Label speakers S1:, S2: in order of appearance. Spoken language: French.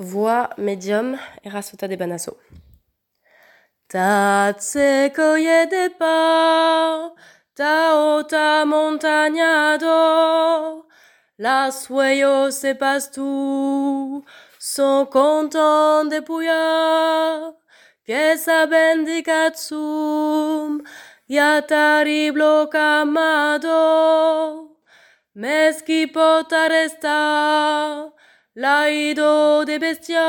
S1: Voix médium Erasota de Banasso. Tatseko de pa, ta ota montagnado, la sueyo se tout, sont contents de puya, que saben di katsum, ya terrible camado, meski resta, Laido de bestia